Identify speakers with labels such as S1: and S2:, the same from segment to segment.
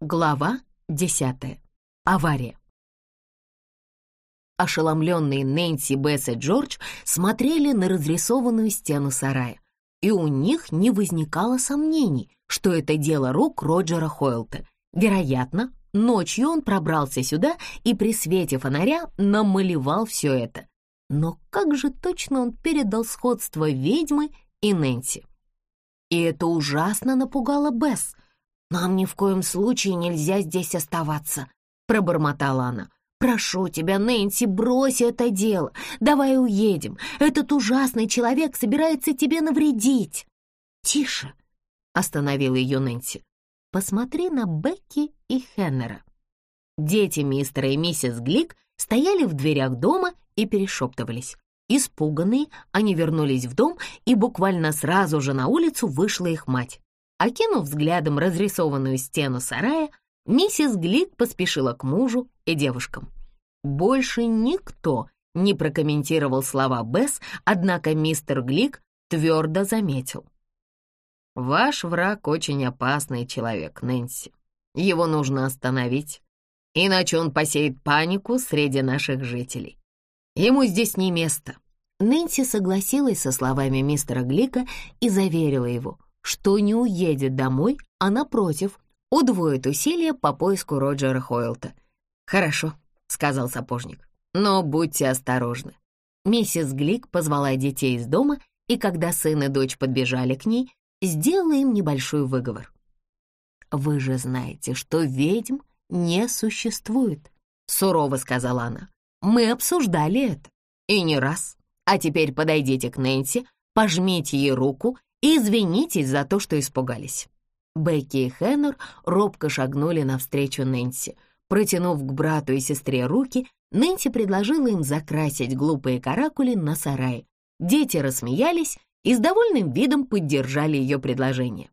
S1: Глава десятая. Авария. Ошеломленные Нэнси, Бесс и Джордж смотрели на разрисованную стену сарая, и у них не возникало сомнений, что это дело рук Роджера Хойлта. Вероятно, ночью он пробрался сюда и при свете фонаря намалевал все это. Но как же точно он передал сходство ведьмы и Нэнси? И это ужасно напугало Бесс. «Нам ни в коем случае нельзя здесь оставаться», — пробормотала она. «Прошу тебя, Нэнси, брось это дело. Давай уедем. Этот ужасный человек собирается тебе навредить». «Тише», — остановила ее Нэнси. «Посмотри на Бекки и Хеннера». Дети мистера и миссис Глик стояли в дверях дома и перешептывались. Испуганные, они вернулись в дом, и буквально сразу же на улицу вышла их мать. Окинув взглядом разрисованную стену сарая, миссис Глик поспешила к мужу и девушкам. Больше никто не прокомментировал слова Бесс, однако мистер Глик твердо заметил. «Ваш враг очень опасный человек, Нэнси. Его нужно остановить, иначе он посеет панику среди наших жителей. Ему здесь не место». Нэнси согласилась со словами мистера Глика и заверила его, что не уедет домой, а, напротив, удвоит усилия по поиску Роджера Хойлта. «Хорошо», — сказал сапожник, — «но будьте осторожны». Миссис Глик позвала детей из дома, и когда сын и дочь подбежали к ней, сделала им небольшой выговор. «Вы же знаете, что ведьм не существует», — сурово сказала она. Мы обсуждали это. И не раз. А теперь подойдите к Нэнси, пожмите ей руку и извинитесь за то, что испугались». Бекки и Хеннер робко шагнули навстречу Нэнси. Протянув к брату и сестре руки, Нэнси предложила им закрасить глупые каракули на сарае. Дети рассмеялись и с довольным видом поддержали ее предложение.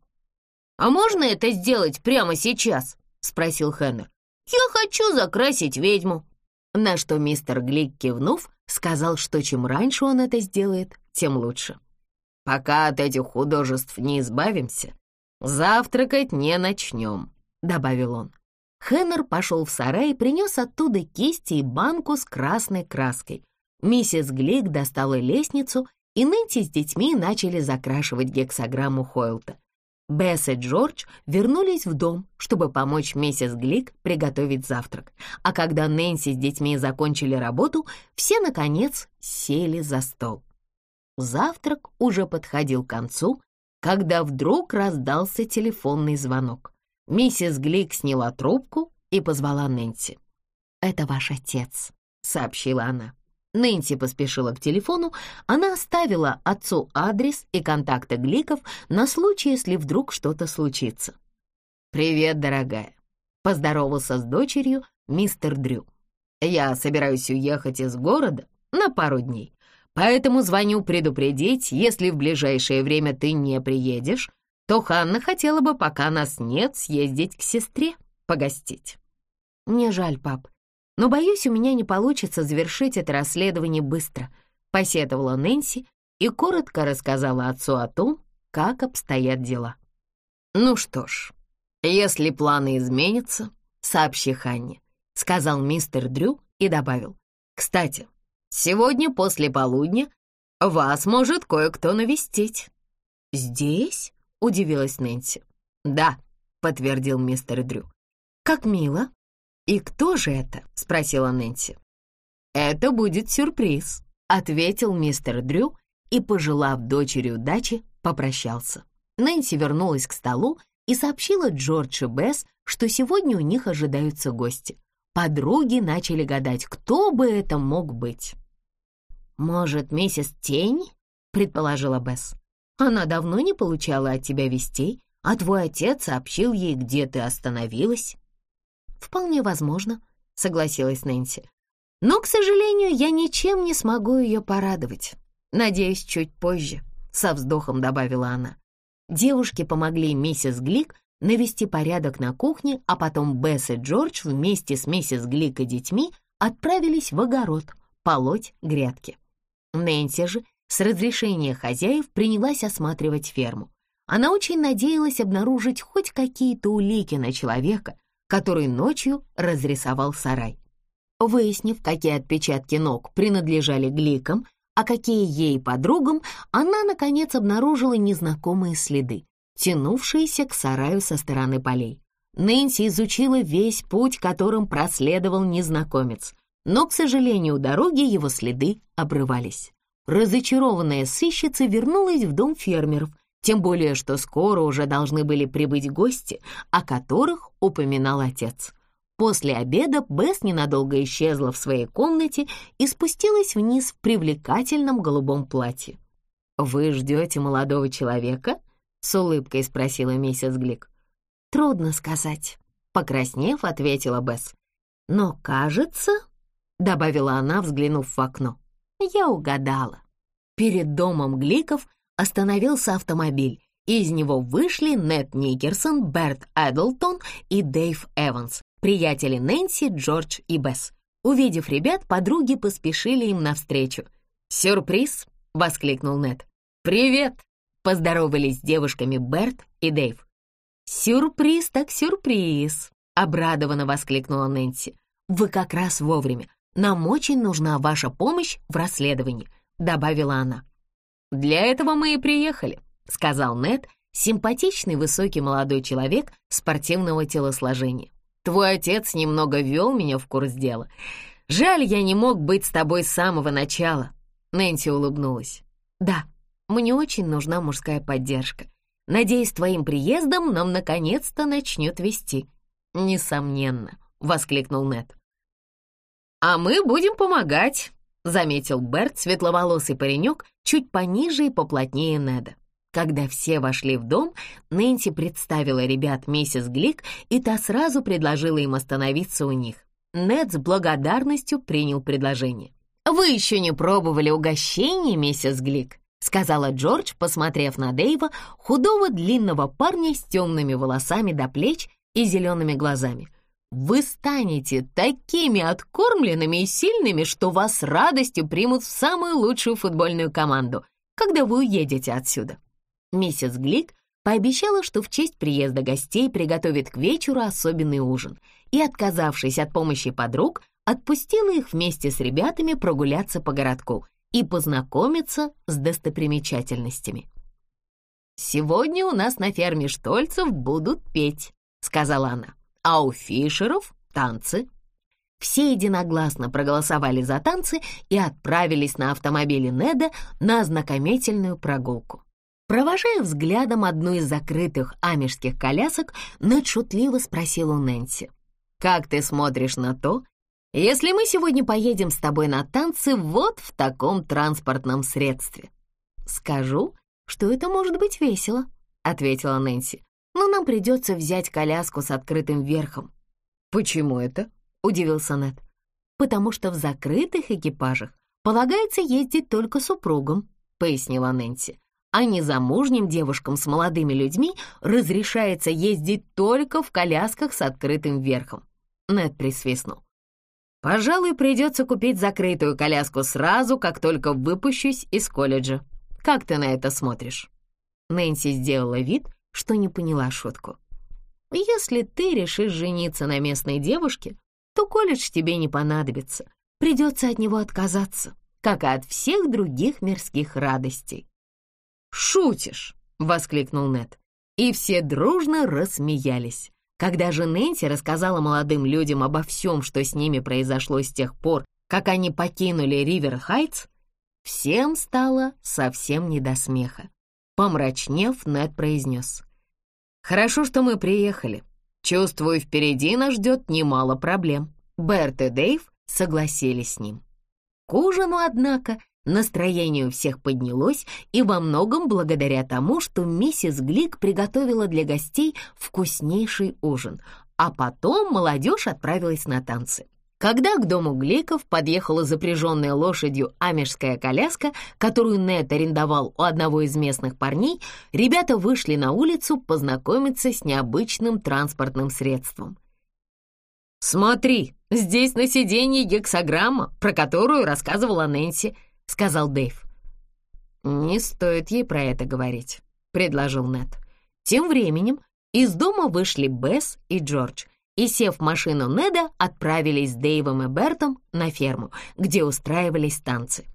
S1: «А можно это сделать прямо сейчас?» — спросил Хеннер. «Я хочу закрасить ведьму». На что мистер Глик, кивнув, сказал, что чем раньше он это сделает, тем лучше. «Пока от этих художеств не избавимся, завтракать не начнем», — добавил он. Хеннер пошел в сарай и принес оттуда кисти и банку с красной краской. Миссис Глик достала лестницу, и Нэнси с детьми начали закрашивать гексограмму Хойлта. Бесс и Джордж вернулись в дом, чтобы помочь миссис Глик приготовить завтрак. А когда Нэнси с детьми закончили работу, все, наконец, сели за стол. Завтрак уже подходил к концу, когда вдруг раздался телефонный звонок. Миссис Глик сняла трубку и позвала Нэнси. «Это ваш отец», — сообщила она. Нэнси поспешила к телефону, она оставила отцу адрес и контакты Гликов на случай, если вдруг что-то случится. «Привет, дорогая», — поздоровался с дочерью мистер Дрю. «Я собираюсь уехать из города на пару дней, поэтому звоню предупредить, если в ближайшее время ты не приедешь, то Ханна хотела бы, пока нас нет, съездить к сестре, погостить». «Мне жаль, пап», но, боюсь, у меня не получится завершить это расследование быстро», — посетовала Нэнси и коротко рассказала отцу о том, как обстоят дела. «Ну что ж, если планы изменятся, сообщи Ханне», — сказал мистер Дрю и добавил. «Кстати, сегодня после полудня вас может кое-кто навестить». «Здесь?» — удивилась Нэнси. «Да», — подтвердил мистер Дрю. «Как мило», «И кто же это?» — спросила Нэнси. «Это будет сюрприз», — ответил мистер Дрю и, пожелав дочери удачи, попрощался. Нэнси вернулась к столу и сообщила Джордж и Бесс, что сегодня у них ожидаются гости. Подруги начали гадать, кто бы это мог быть. «Может, миссис Тень?» — предположила Бесс. «Она давно не получала от тебя вестей, а твой отец сообщил ей, где ты остановилась». «Вполне возможно», — согласилась Нэнси. «Но, к сожалению, я ничем не смогу ее порадовать. Надеюсь, чуть позже», — со вздохом добавила она. Девушки помогли миссис Глик навести порядок на кухне, а потом Бесс и Джордж вместе с миссис Глик и детьми отправились в огород полоть грядки. Нэнси же с разрешения хозяев принялась осматривать ферму. Она очень надеялась обнаружить хоть какие-то улики на человека, который ночью разрисовал сарай. Выяснив, какие отпечатки ног принадлежали Гликам, а какие ей подругам, она, наконец, обнаружила незнакомые следы, тянувшиеся к сараю со стороны полей. Нэнси изучила весь путь, которым проследовал незнакомец, но, к сожалению, дороги его следы обрывались. Разочарованная сыщица вернулась в дом фермеров, тем более, что скоро уже должны были прибыть гости, о которых упоминал отец. После обеда Бесс ненадолго исчезла в своей комнате и спустилась вниз в привлекательном голубом платье. «Вы ждете молодого человека?» — с улыбкой спросила миссис Глик. «Трудно сказать», — покраснев, ответила Бесс. «Но, кажется...» — добавила она, взглянув в окно. «Я угадала». Перед домом Гликов остановился автомобиль, из него вышли Нед Никерсон, Берт Эдлтон и Дэйв Эванс, приятели Нэнси, Джордж и Бесс. Увидев ребят, подруги поспешили им навстречу. «Сюрприз!» — воскликнул Нед. «Привет!» — поздоровались с девушками Берт и Дэйв. «Сюрприз так сюрприз!» — обрадованно воскликнула Нэнси. «Вы как раз вовремя. Нам очень нужна ваша помощь в расследовании», — добавила она. «Для этого мы и приехали», — сказал Нед, симпатичный высокий молодой человек спортивного телосложения. Твой отец немного ввел меня в курс дела. Жаль, я не мог быть с тобой с самого начала». Нэнси улыбнулась. «Да, мне очень нужна мужская поддержка. Надеюсь, твоим приездом нам наконец-то начнет вести». «Несомненно», — воскликнул Нед. «А мы будем помогать», — заметил Берт, светловолосый паренек, чуть пониже и поплотнее Неда. Когда все вошли в дом, Нэнси представила ребят миссис Глик, и та сразу предложила им остановиться у них. Нед с благодарностью принял предложение. «Вы еще не пробовали угощение, миссис Глик?» — сказала Джордж, посмотрев на Дэйва, худого длинного парня с темными волосами до плеч и зелеными глазами. «Вы станете такими откормленными и сильными, что вас радостью примут в самую лучшую футбольную команду, когда вы уедете отсюда». Миссис Глик пообещала, что в честь приезда гостей приготовит к вечеру особенный ужин, и, отказавшись от помощи подруг, отпустила их вместе с ребятами прогуляться по городку и познакомиться с достопримечательностями. «Сегодня у нас на ферме Штольцев будут петь», — сказала она, «а у Фишеров — танцы». Все единогласно проголосовали за танцы и отправились на автомобиле Неда на ознакомительную прогулку. Провожая взглядом одну из закрытых амежских колясок, Нед шутливо спросил у Нэнси. «Как ты смотришь на то, если мы сегодня поедем с тобой на танцы вот в таком транспортном средстве?» «Скажу, что это может быть весело», — ответила Нэнси. «Но нам придется взять коляску с открытым верхом». «Почему это?» — удивился Нед. «Потому что в закрытых экипажах полагается ездить только супругам», — пояснила Нэнси а незамужним девушкам с молодыми людьми разрешается ездить только в колясках с открытым верхом. Нед присвистнул. «Пожалуй, придется купить закрытую коляску сразу, как только выпущусь из колледжа. Как ты на это смотришь?» Нэнси сделала вид, что не поняла шутку. «Если ты решишь жениться на местной девушке, то колледж тебе не понадобится. Придется от него отказаться, как и от всех других мирских радостей. «Шутишь!» — воскликнул Нед. И все дружно рассмеялись. Когда же Нэнси рассказала молодым людям обо всем, что с ними произошло с тех пор, как они покинули Ривер-Хайтс, всем стало совсем не до смеха. Помрачнев, Нед произнес. «Хорошо, что мы приехали. Чувствую, впереди нас ждет немало проблем». Берт и Дэйв согласились с ним. К ужину, однако, Настроение у всех поднялось, и во многом благодаря тому, что миссис Глик приготовила для гостей вкуснейший ужин, а потом молодежь отправилась на танцы. Когда к дому Гликов подъехала запряженная лошадью амежская коляска, которую Нет арендовал у одного из местных парней, ребята вышли на улицу познакомиться с необычным транспортным средством. «Смотри, здесь на сиденье гексограмма, про которую рассказывала Нэнси», — сказал Дэйв. «Не стоит ей про это говорить», — предложил Нед. Тем временем из дома вышли Бесс и Джордж и, сев в машину Неда, отправились с Дэйвом и Бертом на ферму, где устраивались танцы.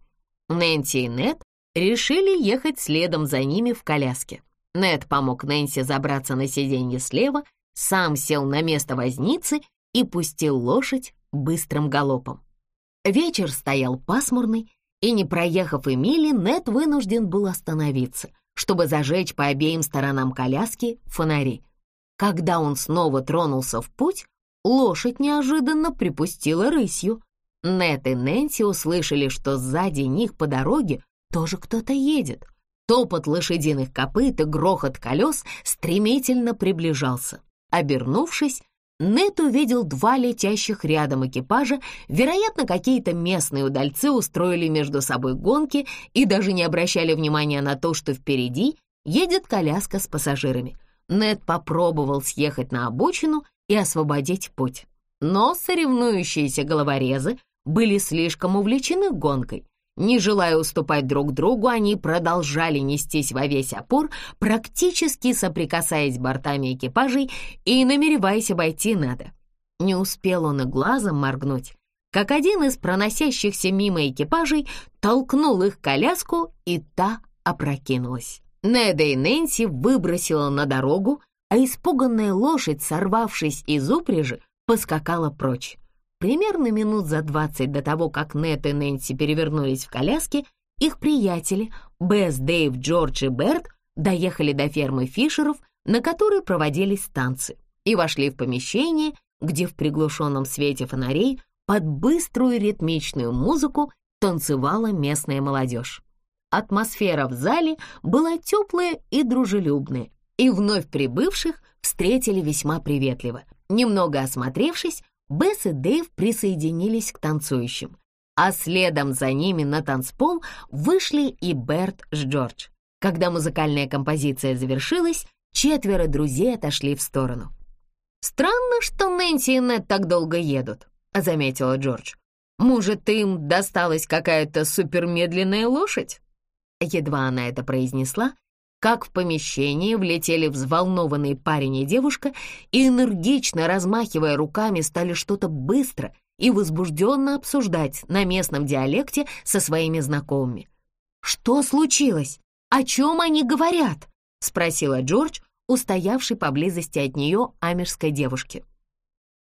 S1: Нэнси и Нед решили ехать следом за ними в коляске. Нед помог Нэнси забраться на сиденье слева, сам сел на место возницы и пустил лошадь быстрым галопом. Вечер стоял пасмурный, и, не проехав и Нед вынужден был остановиться, чтобы зажечь по обеим сторонам коляски фонари. Когда он снова тронулся в путь, лошадь неожиданно припустила рысью. Нед и Нэнси услышали, что сзади них по дороге тоже кто-то едет. Топот лошадиных копыт и грохот колес стремительно приближался. Обернувшись, Нет увидел два летящих рядом экипажа. Вероятно, какие-то местные удальцы устроили между собой гонки и даже не обращали внимания на то, что впереди едет коляска с пассажирами. Нед попробовал съехать на обочину и освободить путь. Но соревнующиеся головорезы были слишком увлечены гонкой не желая уступать друг другу, они продолжали нестись во весь опор, практически соприкасаясь бортами экипажей и намереваясь обойти надо. Не успел он и глазом моргнуть, как один из проносящихся мимо экипажей толкнул их коляску, и та опрокинулась. Неда и Нэнси выбросила на дорогу, а испуганная лошадь, сорвавшись из упряжи, поскакала прочь. Примерно минут за двадцать до того, как Нет и Нэнси перевернулись в коляске, их приятели Бесс, Дэйв, Джордж и Берт доехали до фермы Фишеров, на которой проводились танцы, и вошли в помещение, где в приглушенном свете фонарей под быструю ритмичную музыку танцевала местная молодежь. Атмосфера в зале была теплая и дружелюбная, и вновь прибывших встретили весьма приветливо. Немного осмотревшись, Бесс и Дэйв присоединились к танцующим, а следом за ними на танцпол вышли и Берт с Джордж. Когда музыкальная композиция завершилась, четверо друзей отошли в сторону. «Странно, что Нэнси и Нед так долго едут», — заметила Джордж. «Может, им досталась какая-то супермедленная лошадь?» Едва она это произнесла, как в помещение влетели взволнованный парень и девушка и, энергично размахивая руками, стали что-то быстро и возбужденно обсуждать на местном диалекте со своими знакомыми. «Что случилось? О чем они говорят?» — спросила Джордж, устоявший поблизости от нее амерской девушки.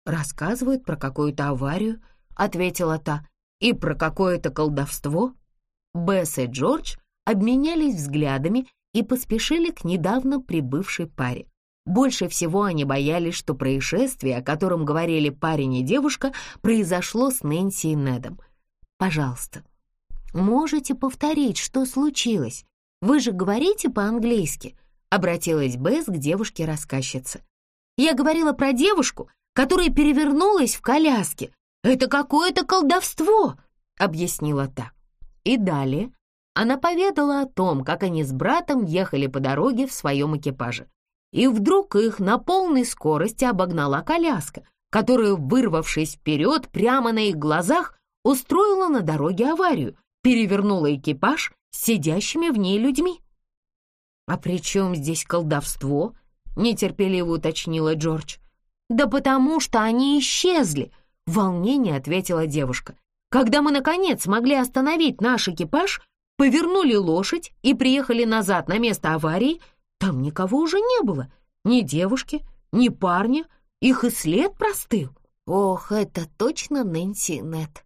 S1: «Рассказывают про какую-то аварию», — ответила та, «и про какое-то колдовство». Бесс и Джордж обменялись взглядами и поспешили к недавно прибывшей паре. Больше всего они боялись, что происшествие, о котором говорили парень и девушка, произошло с Нэнси и Недом. «Пожалуйста, можете повторить, что случилось? Вы же говорите по-английски», — обратилась Бесс к девушке-рассказчице. «Я говорила про девушку, которая перевернулась в коляске. Это какое-то колдовство», — объяснила та. И далее она поведала о том, как они с братом ехали по дороге в своем экипаже. И вдруг их на полной скорости обогнала коляска, которая, вырвавшись вперед прямо на их глазах, устроила на дороге аварию, перевернула экипаж с сидящими в ней людьми. «А при чем здесь колдовство?» — нетерпеливо уточнила Джордж. «Да потому что они исчезли», — в волнении ответила девушка. «Когда мы, наконец, смогли остановить наш экипаж, повернули лошадь и приехали назад на место аварии, там никого уже не было. Ни девушки, ни парня. Их и след простыл. Ох, это точно Нэнси и Нет.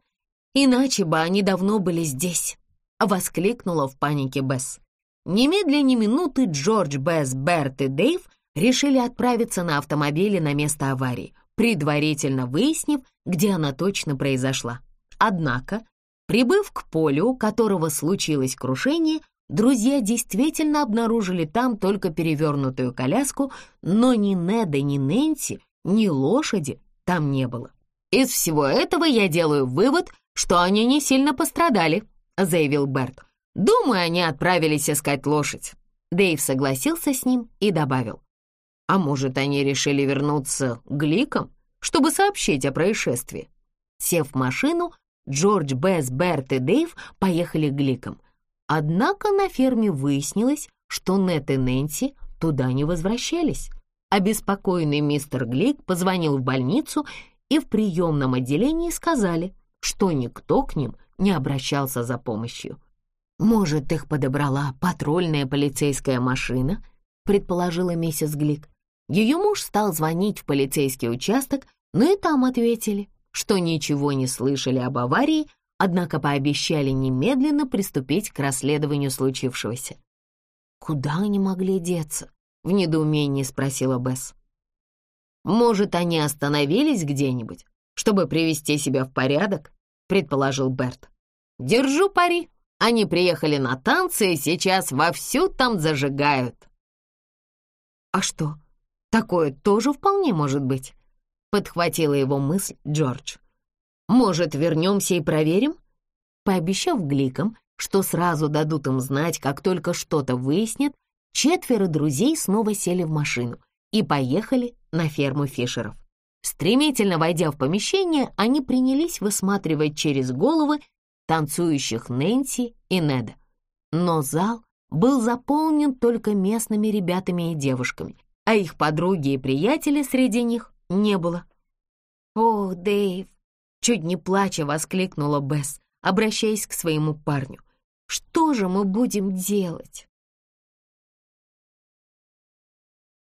S1: Иначе бы они давно были здесь. Воскликнула в панике Бесс. Немедленно минуты Джордж, Бесс, Берт и Дэйв решили отправиться на автомобиле на место аварии, предварительно выяснив, где она точно произошла. Однако Прибыв к полю, у которого случилось крушение, друзья действительно обнаружили там только перевернутую коляску, но ни Неда, ни Нэнси, ни лошади там не было. «Из всего этого я делаю вывод, что они не сильно пострадали», — заявил Берт. «Думаю, они отправились искать лошадь». Дэйв согласился с ним и добавил. «А может, они решили вернуться к Гликам, чтобы сообщить о происшествии?» Сев в машину, Джордж, Бесс, Берт и Дэйв поехали к Гликам. Однако на ферме выяснилось, что Нет и Нэнси туда не возвращались. Обеспокоенный мистер Глик позвонил в больницу, и в приемном отделении сказали, что никто к ним не обращался за помощью. «Может, их подобрала патрульная полицейская машина?» — предположила миссис Глик. Ее муж стал звонить в полицейский участок, но и там ответили, что ничего не слышали об аварии, однако пообещали немедленно приступить к расследованию случившегося. «Куда они могли деться?» — в недоумении спросила Бесс. «Может, они остановились где-нибудь, чтобы привести себя в порядок?» — предположил Берт. «Держу пари. Они приехали на танцы и сейчас вовсю там зажигают». «А что, такое тоже вполне может быть?» — подхватила его мысль Джордж. «Может, вернемся и проверим?» Пообещав Гликам, что сразу дадут им знать, как только что-то выяснят, четверо друзей снова сели в машину и поехали на ферму Фишеров. Стремительно войдя в помещение, они принялись высматривать через головы танцующих Нэнси и Неда. Но зал был заполнен только местными ребятами и девушками, а их подруги и приятели среди них не было. «Ох, Дэйв!» — чуть не плача воскликнула Бесс, обращаясь к своему парню. «Что же мы будем делать?»